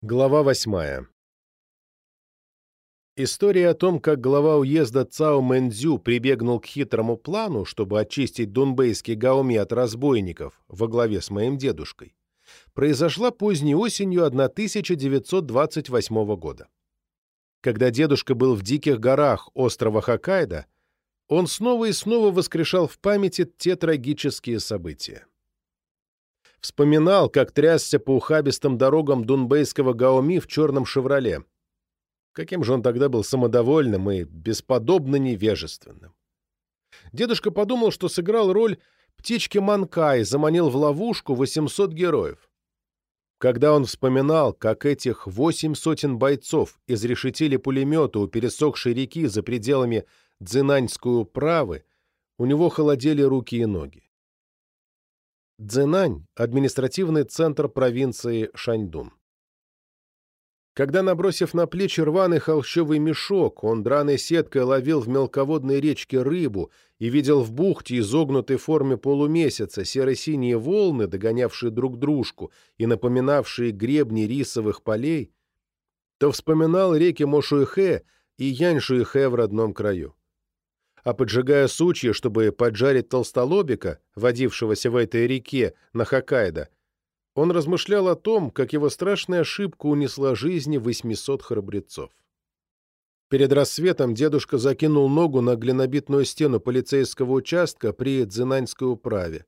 Глава восьмая История о том, как глава уезда Цао Мэнзю прибегнул к хитрому плану, чтобы очистить дунбейский Гаоми от разбойников во главе с моим дедушкой, произошла поздней осенью 1928 года. Когда дедушка был в диких горах острова Хоккайдо, он снова и снова воскрешал в памяти те трагические события вспоминал, как трясся по ухабистым дорогам дунбейского Гаоми в черном «Шевроле». Каким же он тогда был самодовольным и бесподобно невежественным. Дедушка подумал, что сыграл роль птички Манкай, заманил в ловушку 800 героев. Когда он вспоминал, как этих восемь сотен бойцов изрешетили пулеметы у пересохшей реки за пределами Дзинаньской управы, у него холодели руки и ноги. Цзэнань – административный центр провинции Шаньдун. Когда, набросив на плечи рваный холщовый мешок, он драной сеткой ловил в мелководной речке рыбу и видел в бухте, изогнутой форме полумесяца, серо-синие волны, догонявшие друг дружку и напоминавшие гребни рисовых полей, то вспоминал реки Мошуэхэ и Яньшуэхэ в родном краю а поджигая сучья, чтобы поджарить толстолобика, водившегося в этой реке на Хоккайдо, он размышлял о том, как его страшная ошибка унесла жизни 800 храбрецов. Перед рассветом дедушка закинул ногу на глинобитную стену полицейского участка при Дзинаньской управе.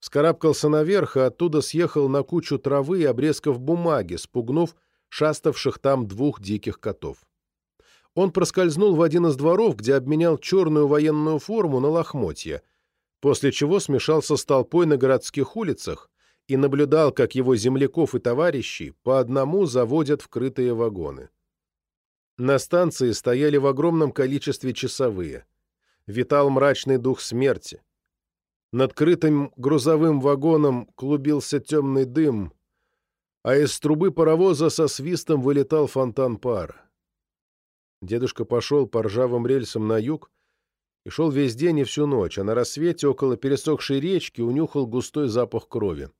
Скарабкался наверх, и оттуда съехал на кучу травы и обрезков бумаги, спугнув шаставших там двух диких котов он проскользнул в один из дворов, где обменял черную военную форму на лохмотья, после чего смешался с толпой на городских улицах и наблюдал, как его земляков и товарищей по одному заводят в крытые вагоны. На станции стояли в огромном количестве часовые. Витал мрачный дух смерти. Над крытым грузовым вагоном клубился темный дым, а из трубы паровоза со свистом вылетал фонтан пара. Дедушка пошел по ржавым рельсам на юг и шел весь день и всю ночь, а на рассвете около пересохшей речки унюхал густой запах крови.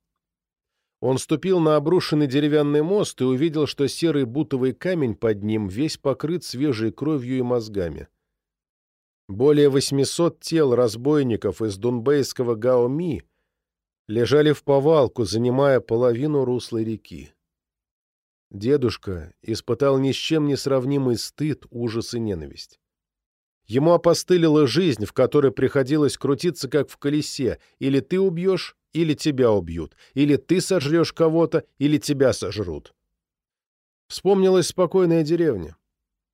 Он ступил на обрушенный деревянный мост и увидел, что серый бутовый камень под ним весь покрыт свежей кровью и мозгами. Более 800 тел разбойников из дунбейского Гаоми лежали в повалку, занимая половину русла реки. Дедушка испытал ни с чем не сравнимый стыд, ужас и ненависть. Ему опостылила жизнь, в которой приходилось крутиться, как в колесе. Или ты убьешь, или тебя убьют. Или ты сожрешь кого-то, или тебя сожрут. Вспомнилась спокойная деревня.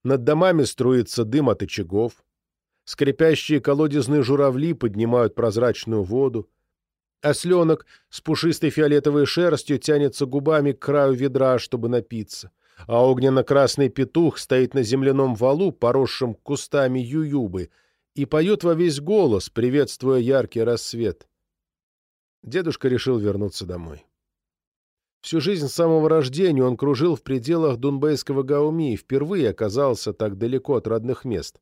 Над домами струится дым от очагов. Скрипящие колодезные журавли поднимают прозрачную воду. Осленок с пушистой фиолетовой шерстью тянется губами к краю ведра, чтобы напиться, а огненно-красный петух стоит на земляном валу, поросшем кустами ююбы, и поет во весь голос, приветствуя яркий рассвет. Дедушка решил вернуться домой. Всю жизнь с самого рождения он кружил в пределах дунбейского Гауми и впервые оказался так далеко от родных мест.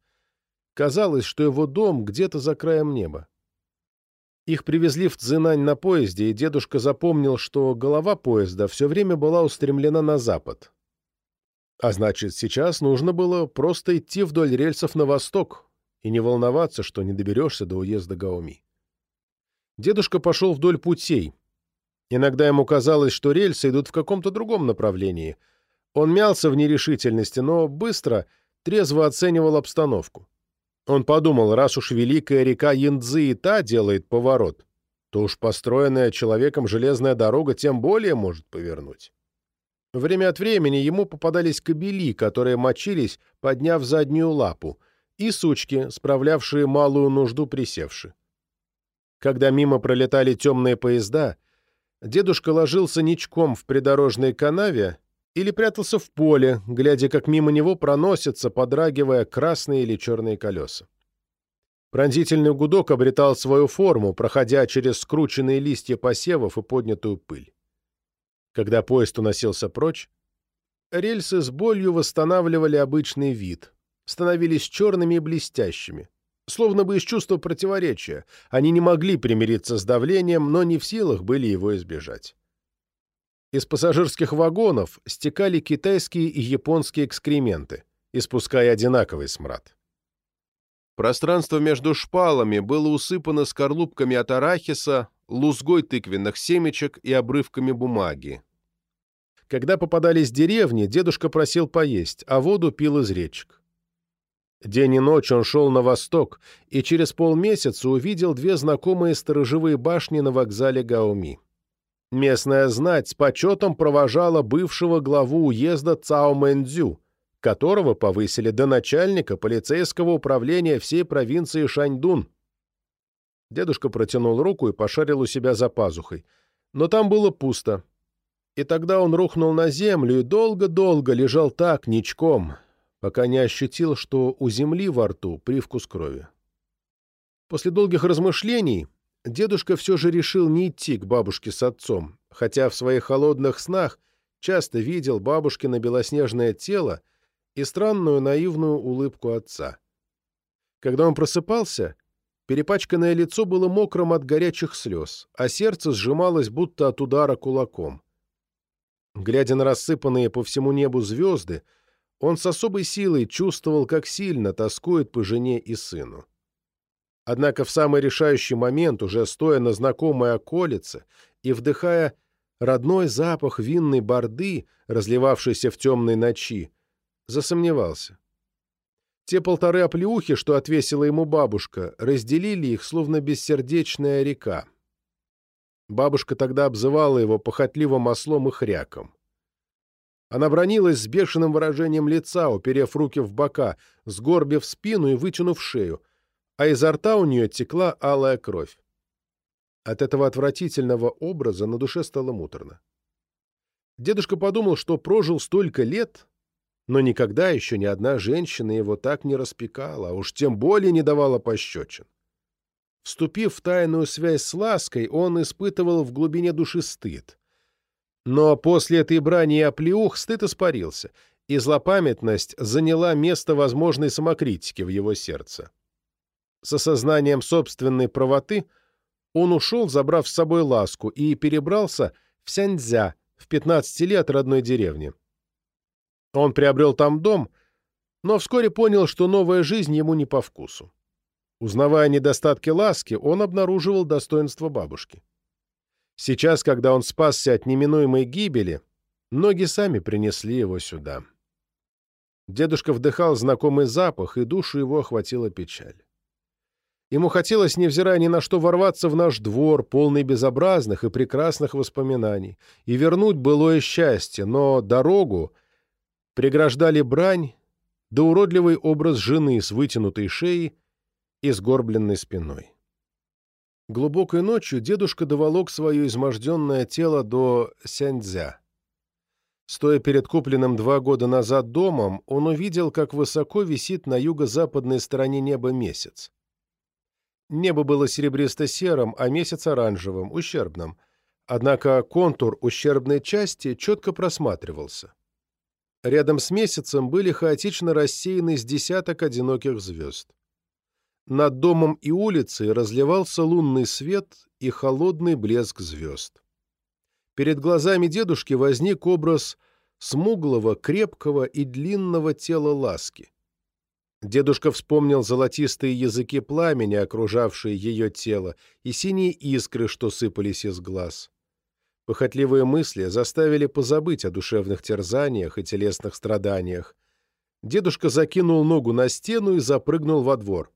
Казалось, что его дом где-то за краем неба. Их привезли в Цзинань на поезде, и дедушка запомнил, что голова поезда все время была устремлена на запад. А значит, сейчас нужно было просто идти вдоль рельсов на восток и не волноваться, что не доберешься до уезда Гаоми. Дедушка пошел вдоль путей. Иногда ему казалось, что рельсы идут в каком-то другом направлении. Он мялся в нерешительности, но быстро, трезво оценивал обстановку. Он подумал, раз уж великая река Янцзы и та делает поворот, то уж построенная человеком железная дорога тем более может повернуть. Время от времени ему попадались кобели, которые мочились, подняв заднюю лапу, и сучки, справлявшие малую нужду присевши. Когда мимо пролетали темные поезда, дедушка ложился ничком в придорожной канаве или прятался в поле, глядя, как мимо него проносятся, подрагивая красные или черные колеса. Пронзительный гудок обретал свою форму, проходя через скрученные листья посевов и поднятую пыль. Когда поезд уносился прочь, рельсы с болью восстанавливали обычный вид, становились черными и блестящими, словно бы из чувства противоречия. Они не могли примириться с давлением, но не в силах были его избежать. Из пассажирских вагонов стекали китайские и японские экскременты, испуская одинаковый смрад. Пространство между шпалами было усыпано скорлупками от арахиса, лузгой тыквенных семечек и обрывками бумаги. Когда попадались деревни, дедушка просил поесть, а воду пил из речек. День и ночь он шел на восток и через полмесяца увидел две знакомые сторожевые башни на вокзале Гауми. Местная знать с почетом провожала бывшего главу уезда Цао Мэнцзю, которого повысили до начальника полицейского управления всей провинции Шаньдун. Дедушка протянул руку и пошарил у себя за пазухой. Но там было пусто. И тогда он рухнул на землю и долго-долго лежал так, ничком, пока не ощутил, что у земли во рту привкус крови. После долгих размышлений дедушка все же решил не идти к бабушке с отцом, хотя в своих холодных снах часто видел бабушкино белоснежное тело и странную наивную улыбку отца. Когда он просыпался, перепачканное лицо было мокрым от горячих слез, а сердце сжималось будто от удара кулаком. Глядя на рассыпанные по всему небу звезды, он с особой силой чувствовал, как сильно тоскует по жене и сыну. Однако в самый решающий момент, уже стоя на знакомой околице и вдыхая родной запах винной борды, разливавшейся в темной ночи, засомневался. Те полторы оплеухи, что отвесила ему бабушка, разделили их, словно бессердечная река. Бабушка тогда обзывала его похотливым ослом и хряком. Она бронилась с бешеным выражением лица, уперев руки в бока, сгорбив спину и вытянув шею — а изо рта у нее текла алая кровь. От этого отвратительного образа на душе стало муторно. Дедушка подумал, что прожил столько лет, но никогда еще ни одна женщина его так не распекала, а уж тем более не давала пощечин. Вступив в тайную связь с лаской, он испытывал в глубине души стыд. Но после этой брани и оплеух стыд испарился, и злопамятность заняла место возможной самокритики в его сердце. С осознанием собственной правоты он ушел, забрав с собой ласку, и перебрался в Сяньцзя, в 15 лет родной деревни. Он приобрел там дом, но вскоре понял, что новая жизнь ему не по вкусу. Узнавая недостатки ласки, он обнаруживал достоинство бабушки. Сейчас, когда он спасся от неминуемой гибели, ноги сами принесли его сюда. Дедушка вдыхал знакомый запах, и душу его охватила печаль. Ему хотелось, невзирая ни на что, ворваться в наш двор, полный безобразных и прекрасных воспоминаний, и вернуть былое счастье, но дорогу преграждали брань да уродливый образ жены с вытянутой шеей и сгорбленной спиной. Глубокой ночью дедушка доволок свое изможденное тело до Сяньцзя. Стоя перед купленным два года назад домом, он увидел, как высоко висит на юго-западной стороне неба месяц. Небо было серебристо-серым, а месяц оранжевым, ущербным. Однако контур ущербной части четко просматривался. Рядом с месяцем были хаотично рассеяны с десяток одиноких звезд. Над домом и улицей разливался лунный свет и холодный блеск звезд. Перед глазами дедушки возник образ смуглого, крепкого и длинного тела ласки. Дедушка вспомнил золотистые языки пламени, окружавшие ее тело, и синие искры, что сыпались из глаз. Похотливые мысли заставили позабыть о душевных терзаниях и телесных страданиях. Дедушка закинул ногу на стену и запрыгнул во двор.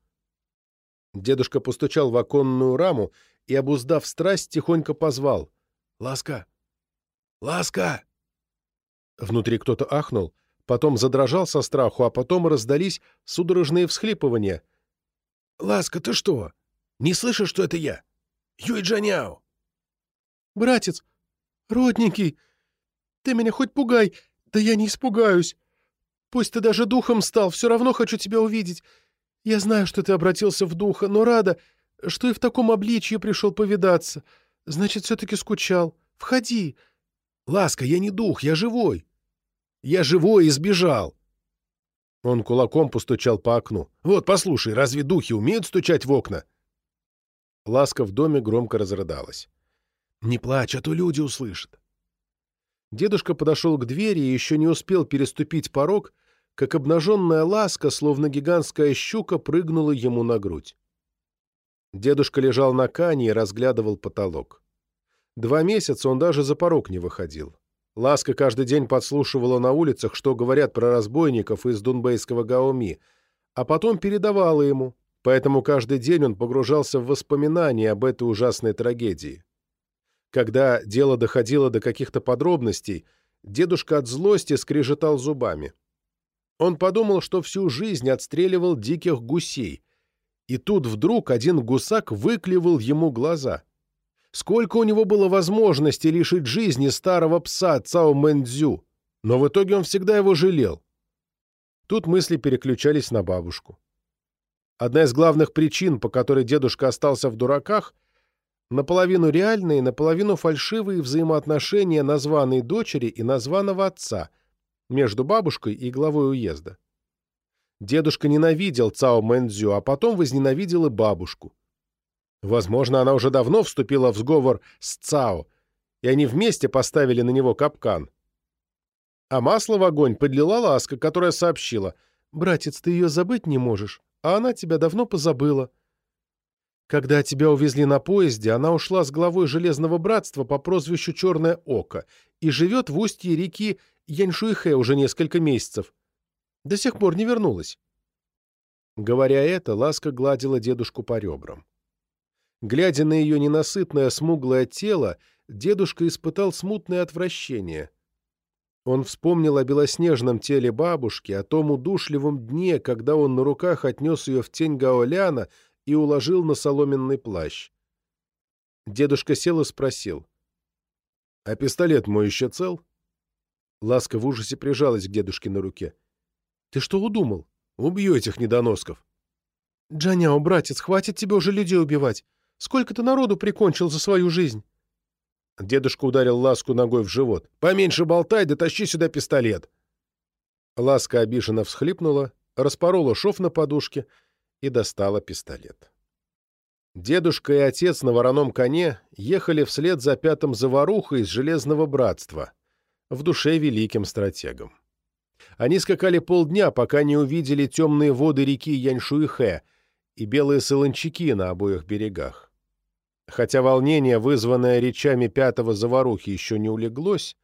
Дедушка постучал в оконную раму и, обуздав страсть, тихонько позвал. «Ласка! Ласка!» Внутри кто-то ахнул — потом задрожал со страху, а потом раздались судорожные всхлипывания. «Ласка, ты что? Не слышишь, что это я? Юй Джаняо!» «Братец! Родненький! Ты меня хоть пугай, да я не испугаюсь! Пусть ты даже духом стал, все равно хочу тебя увидеть. Я знаю, что ты обратился в духа, но рада, что и в таком обличье пришел повидаться. Значит, все-таки скучал. Входи!» «Ласка, я не дух, я живой!» Я живой и сбежал!» Он кулаком постучал по окну. «Вот, послушай, разве духи умеют стучать в окна?» Ласка в доме громко разрыдалась. «Не плачь, а то люди услышат». Дедушка подошел к двери и еще не успел переступить порог, как обнаженная ласка, словно гигантская щука, прыгнула ему на грудь. Дедушка лежал на кане и разглядывал потолок. Два месяца он даже за порог не выходил. Ласка каждый день подслушивала на улицах, что говорят про разбойников из дунбейского Гаоми, а потом передавала ему, поэтому каждый день он погружался в воспоминания об этой ужасной трагедии. Когда дело доходило до каких-то подробностей, дедушка от злости скрежетал зубами. Он подумал, что всю жизнь отстреливал диких гусей, и тут вдруг один гусак выклевал ему глаза. Сколько у него было возможностей лишить жизни старого пса Цао Мэнцзю, но в итоге он всегда его жалел. Тут мысли переключались на бабушку. Одна из главных причин, по которой дедушка остался в дураках, наполовину реальные, наполовину фальшивые взаимоотношения названной дочери и названного отца между бабушкой и главой уезда. Дедушка ненавидел Цао Мэнцзю, а потом возненавидел и бабушку. Возможно, она уже давно вступила в сговор с Цао, и они вместе поставили на него капкан. А масло в огонь подлила Ласка, которая сообщила, «Братец, ты ее забыть не можешь, а она тебя давно позабыла». Когда тебя увезли на поезде, она ушла с главой Железного Братства по прозвищу Черное Око и живет в устье реки Яньшуйхэ уже несколько месяцев. До сих пор не вернулась. Говоря это, Ласка гладила дедушку по ребрам. Глядя на ее ненасытное смуглое тело, дедушка испытал смутное отвращение. Он вспомнил о белоснежном теле бабушки, о том удушливом дне, когда он на руках отнес ее в тень Гаоляна и уложил на соломенный плащ. Дедушка сел и спросил. — А пистолет мой еще цел? Ласка в ужасе прижалась к дедушке на руке. — ты что удумал? Убью этих недоносков. Джаняо, братец, хватит тебе уже людей убивать. Сколько ты народу прикончил за свою жизнь? Дедушка ударил Ласку ногой в живот. «Поменьше болтай, дотащи сюда пистолет!» Ласка обиженно всхлипнула, распорола шов на подушке и достала пистолет. Дедушка и отец на вороном коне ехали вслед за пятым заварухой из Железного Братства, в душе великим стратегом. Они скакали полдня, пока не увидели темные воды реки Яньшуйхэ и белые солончаки на обоих берегах. Хотя волнение, вызванное речами пятого заварухи, еще не улеглось,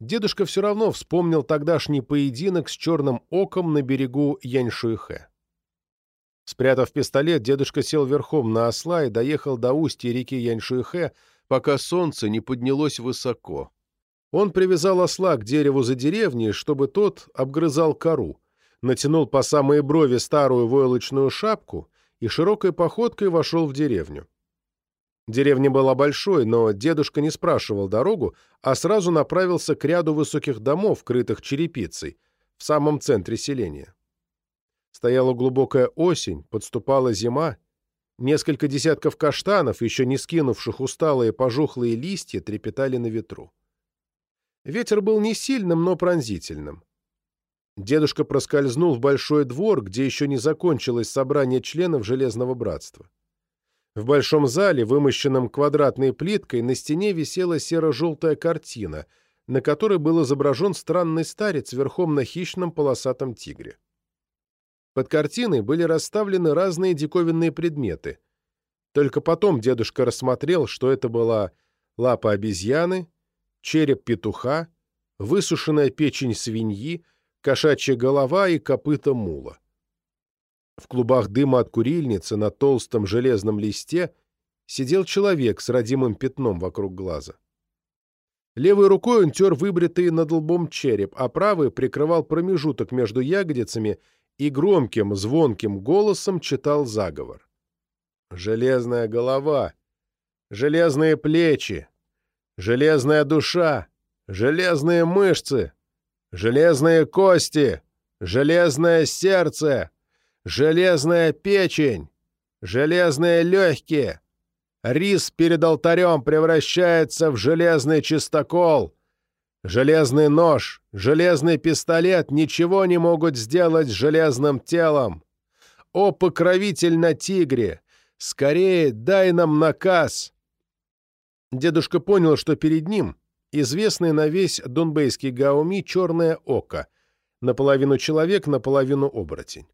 дедушка все равно вспомнил тогдашний поединок с черным оком на берегу Яньшуйхэ. Спрятав пистолет, дедушка сел верхом на осла и доехал до устья реки Яньшуйхэ, пока солнце не поднялось высоко. Он привязал осла к дереву за деревней, чтобы тот обгрызал кору, натянул по самые брови старую войлочную шапку и широкой походкой вошел в деревню. Деревня была большой, но дедушка не спрашивал дорогу, а сразу направился к ряду высоких домов, крытых черепицей, в самом центре селения. Стояла глубокая осень, подступала зима, несколько десятков каштанов, еще не скинувших усталые пожухлые листья, трепетали на ветру. Ветер был не сильным, но пронзительным. Дедушка проскользнул в большой двор, где еще не закончилось собрание членов Железного Братства. В большом зале, вымощенном квадратной плиткой, на стене висела серо-желтая картина, на которой был изображен странный старец верхом на хищном полосатом тигре. Под картиной были расставлены разные диковинные предметы. Только потом дедушка рассмотрел, что это была лапа обезьяны, череп петуха, высушенная печень свиньи, кошачья голова и копыта мула. В клубах дыма от курильницы на толстом железном листе сидел человек с родимым пятном вокруг глаза. Левой рукой он тер выбритый над лбом череп, а правый прикрывал промежуток между ягодицами и громким, звонким голосом читал заговор. «Железная голова! Железные плечи! железная душа, железные мышцы, железные кости, железное сердце, железная печень, железные легкие. Рис перед алтарем превращается в железный чистокол. Железный нож, железный пистолет ничего не могут сделать с железным телом. О, покровитель на тигре! Скорее дай нам наказ! Дедушка понял, что перед ним, известный на весь донбейский гауми «Черное око», наполовину человек, наполовину оборотень.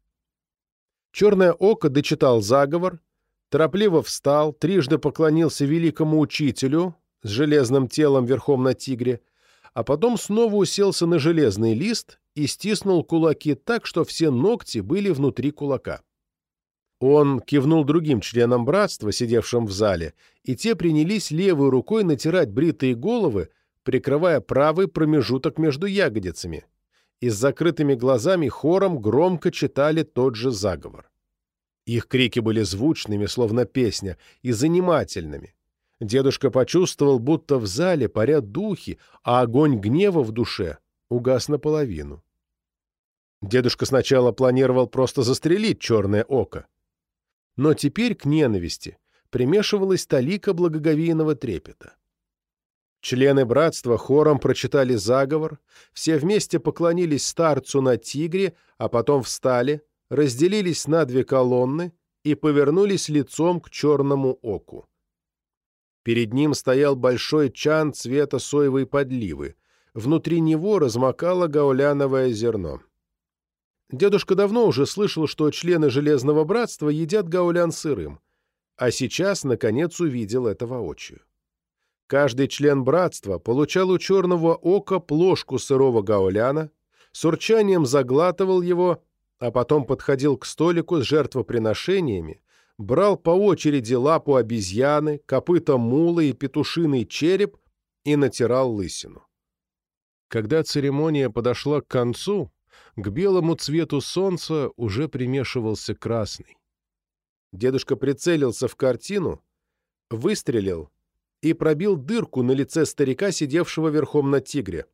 «Черное око» дочитал заговор, торопливо встал, трижды поклонился великому учителю с железным телом верхом на тигре, а потом снова уселся на железный лист и стиснул кулаки так, что все ногти были внутри кулака. Он кивнул другим членам братства, сидевшим в зале, и те принялись левой рукой натирать бритые головы, прикрывая правый промежуток между ягодицами, и с закрытыми глазами хором громко читали тот же заговор. Их крики были звучными, словно песня, и занимательными. Дедушка почувствовал, будто в зале парят духи, а огонь гнева в душе угас наполовину. Дедушка сначала планировал просто застрелить черное око. Но теперь к ненависти примешивалась талика благоговейного трепета. Члены братства хором прочитали заговор, все вместе поклонились старцу на тигре, а потом встали, разделились на две колонны и повернулись лицом к черному оку. Перед ним стоял большой чан цвета соевой подливы. Внутри него размокало гауляновое зерно. Дедушка давно уже слышал, что члены Железного Братства едят гаулян сырым, а сейчас, наконец, увидел это воочию. Каждый член братства получал у черного ока плошку сырого гауляна, с урчанием заглатывал его, а потом подходил к столику с жертвоприношениями, брал по очереди лапу обезьяны, копыта мулы и петушиный череп и натирал лысину. Когда церемония подошла к концу, к белому цвету солнца уже примешивался красный. Дедушка прицелился в картину, выстрелил и пробил дырку на лице старика, сидевшего верхом на тигре.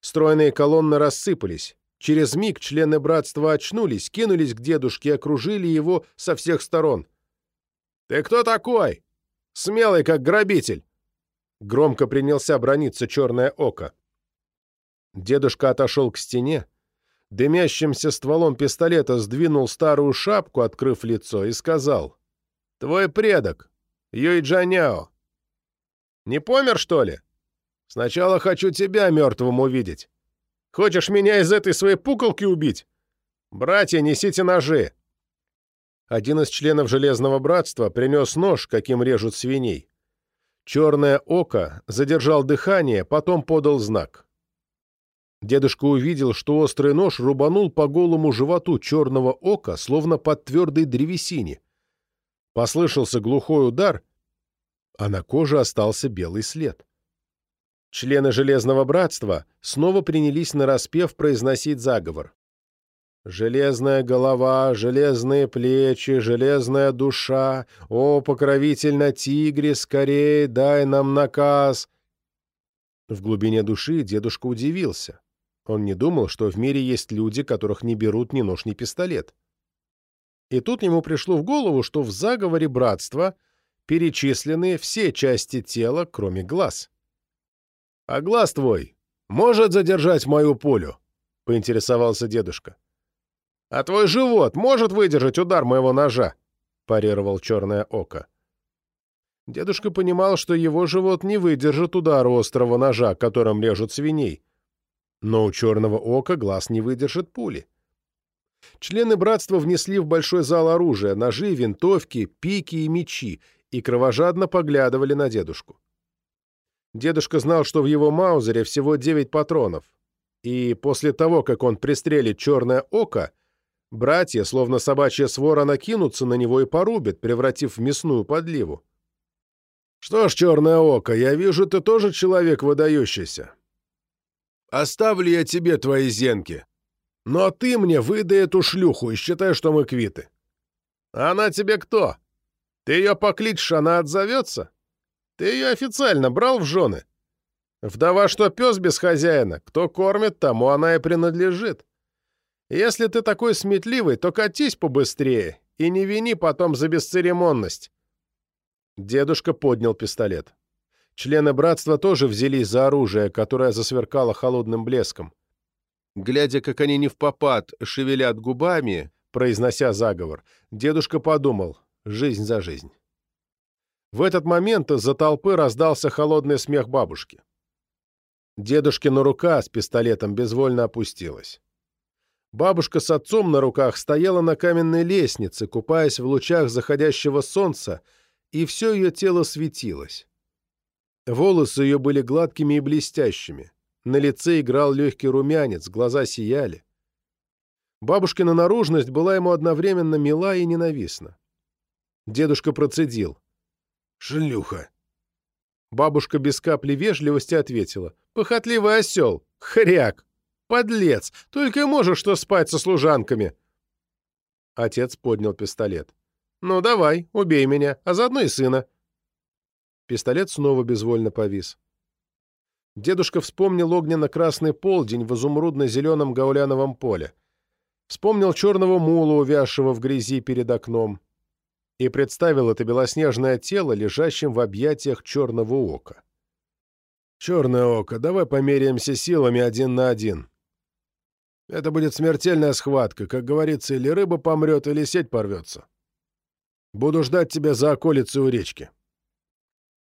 Стройные колонны рассыпались. Через миг члены братства очнулись, кинулись к дедушке и окружили его со всех сторон. «Ты кто такой? Смелый, как грабитель!» Громко принялся брониться черное око. Дедушка отошел к стене, дымящимся стволом пистолета сдвинул старую шапку, открыв лицо, и сказал, «Твой предок, Юй Джаняо, не помер, что ли? Сначала хочу тебя мертвым увидеть. Хочешь меня из этой своей пуколки убить? Братья, несите ножи!» Один из членов Железного Братства принес нож, каким режут свиней. Черное око задержал дыхание, потом подал знак. Дедушка увидел, что острый нож рубанул по голому животу черного ока, словно под твердой древесине. Послышался глухой удар, а на коже остался белый след. Члены Железного Братства снова принялись нараспев произносить заговор. «Железная голова, железные плечи, железная душа, о, покровитель на тигре, скорее дай нам наказ!» В глубине души дедушка удивился. Он не думал, что в мире есть люди, которых не берут ни нож, ни пистолет. И тут ему пришло в голову, что в заговоре братства — перечислены все части тела, кроме глаз. «А глаз твой может задержать мою пулю?» — поинтересовался дедушка. «А твой живот может выдержать удар моего ножа?» — парировал черное око. Дедушка понимал, что его живот не выдержит удара острого ножа, которым режут свиней. Но у черного ока глаз не выдержит пули. Члены братства внесли в большой зал оружие, ножи, винтовки, пики и мечи, и кровожадно поглядывали на дедушку. Дедушка знал, что в его маузере всего девять патронов, и после того, как он пристрелит черное око, братья, словно собачья свора, накинутся на него и порубят, превратив в мясную подливу. «Что ж, черное око, я вижу, ты тоже человек выдающийся. Оставлю я тебе твои зенки, но ты мне выдай эту шлюху и считай, что мы квиты». «Она тебе кто?» Ты ее покличешь, она отзовется? Ты ее официально брал в жены? Вдова что пес без хозяина, кто кормит, тому она и принадлежит. Если ты такой сметливый, то катись побыстрее и не вини потом за бесцеремонность. Дедушка поднял пистолет. Члены братства тоже взялись за оружие, которое засверкало холодным блеском. Глядя, как они не в попад шевелят губами, произнося заговор, дедушка подумал, жизнь за жизнь. В этот момент из-за толпы раздался холодный смех бабушки. Дедушкина рука с пистолетом безвольно опустилась. Бабушка с отцом на руках стояла на каменной лестнице, купаясь в лучах заходящего солнца, и все ее тело светилось. Волосы ее были гладкими и блестящими. На лице играл легкий румянец, глаза сияли. Бабушкина наружность была ему одновременно мила и ненавистна. Дедушка процедил. «Шлюха!» Бабушка без капли вежливости ответила. «Похотливый осел! Хряк! Подлец! Только и можешь что спать со служанками!» Отец поднял пистолет. «Ну, давай, убей меня, а заодно и сына». Пистолет снова безвольно повис. Дедушка вспомнил огненно-красный полдень в изумрудно-зеленом гауляновом поле. Вспомнил черного мула, увязшего в грязи перед окном. И представил это белоснежное тело, лежащим в объятиях черного ока. «Черное око, давай померяемся силами один на один. Это будет смертельная схватка. Как говорится, или рыба помрет, или сеть порвется. Буду ждать тебя за околицей у речки».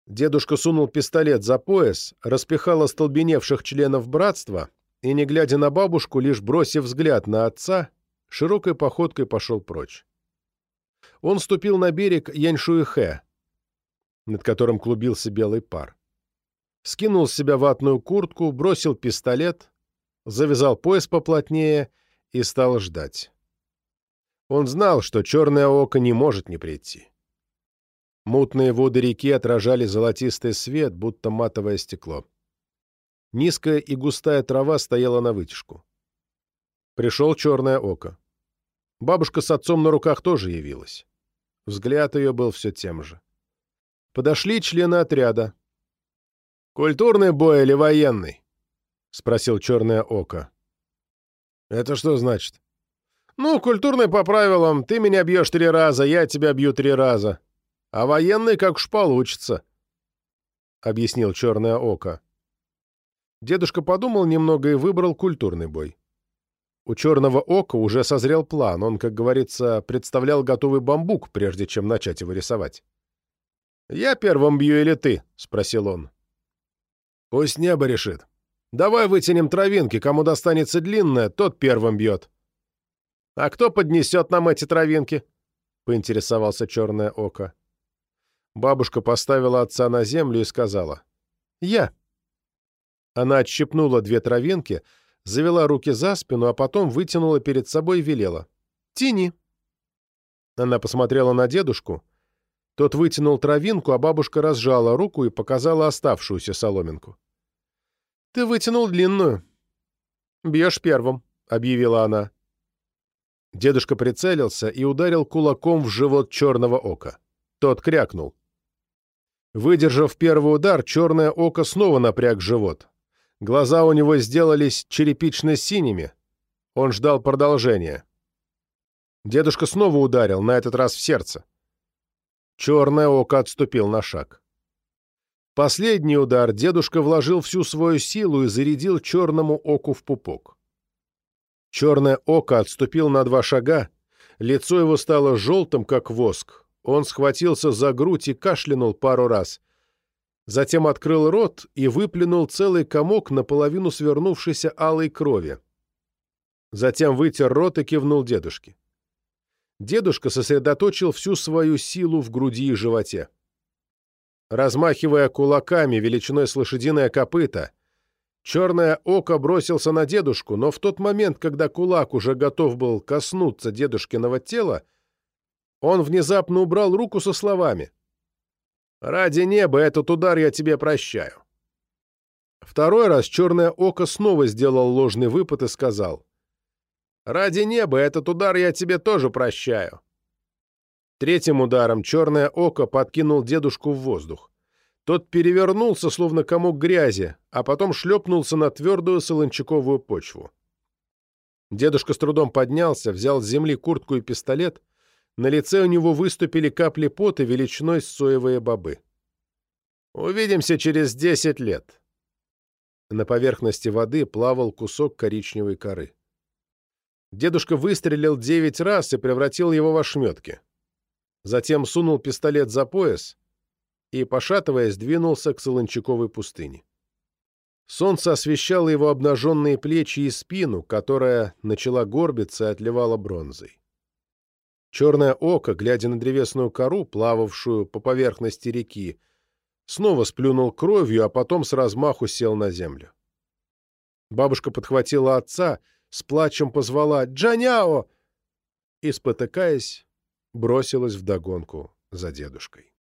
Дедушка сунул пистолет за пояс, распихал остолбеневших членов братства и, не глядя на бабушку, лишь бросив взгляд на отца, широкой походкой пошел прочь. Он ступил на берег Яньшуэхэ, над которым клубился белый пар. Скинул с себя ватную куртку, бросил пистолет, завязал пояс поплотнее и стал ждать. Он знал, что черное око не может не прийти. Мутные воды реки отражали золотистый свет, будто матовое стекло. Низкая и густая трава стояла на вытяжку. Пришел черное око. Бабушка с отцом на руках тоже явилась. Взгляд ее был все тем же. Подошли члены отряда. «Культурный бой или военный?» — спросил черное око. «Это что значит?» «Ну, культурный по правилам. Ты меня бьешь три раза, я тебя бью три раза. А военный как уж получится», — объяснил черное око. Дедушка подумал немного и выбрал культурный бой. У черного ока уже созрел план, он, как говорится, представлял готовый бамбук, прежде чем начать его рисовать. «Я первым бью или ты?» — спросил он. «Пусть небо решит. Давай вытянем травинки, кому достанется длинная, тот первым бьет». «А кто поднесет нам эти травинки?» — поинтересовался черное око. Бабушка поставила отца на землю и сказала. «Я». Она отщипнула две травинки — завела руки за спину, а потом вытянула перед собой и велела. «Тяни». Она посмотрела на дедушку. Тот вытянул травинку, а бабушка разжала руку и показала оставшуюся соломинку. «Ты вытянул длинную». «Бьешь первым», — объявила она. Дедушка прицелился и ударил кулаком в живот черного ока. Тот крякнул. Выдержав первый удар, черное око снова напряг живот. Глаза у него сделались черепично-синими. Он ждал продолжения. Дедушка снова ударил, на этот раз в сердце. Черное око отступил на шаг. Последний удар дедушка вложил всю свою силу и зарядил черному оку в пупок. Черное око отступил на два шага, лицо его стало желтым, как воск. Он схватился за грудь и кашлянул пару раз затем открыл рот и выплюнул целый комок наполовину свернувшейся алой крови. Затем вытер рот и кивнул дедушке. Дедушка сосредоточил всю свою силу в груди и животе. Размахивая кулаками величиной с лошадиное копыто, черное око бросился на дедушку, но в тот момент, когда кулак уже готов был коснуться дедушкиного тела, он внезапно убрал руку со словами Ради неба этот удар я тебе прощаю. Второй раз черное око снова сделал ложный выпад и сказал. Ради неба этот удар я тебе тоже прощаю. Третьим ударом черное око подкинул дедушку в воздух. Тот перевернулся, словно комок грязи, а потом шлепнулся на твердую солончаковую почву. Дедушка с трудом поднялся, взял с земли куртку и пистолет — на лице у него выступили капли пота величиной с соевые бобы. «Увидимся через десять лет». На поверхности воды плавал кусок коричневой коры. Дедушка выстрелил девять раз и превратил его в ошметки. Затем сунул пистолет за пояс и, пошатываясь, двинулся к Солончаковой пустыне. Солнце освещало его обнаженные плечи и спину, которая начала горбиться и отливала бронзой. Черное око, глядя на древесную кору, плававшую по поверхности реки, снова сплюнул кровью, а потом с размаху сел на землю. Бабушка подхватила отца, с плачем позвала «Джаняо!» и, спотыкаясь, бросилась вдогонку за дедушкой.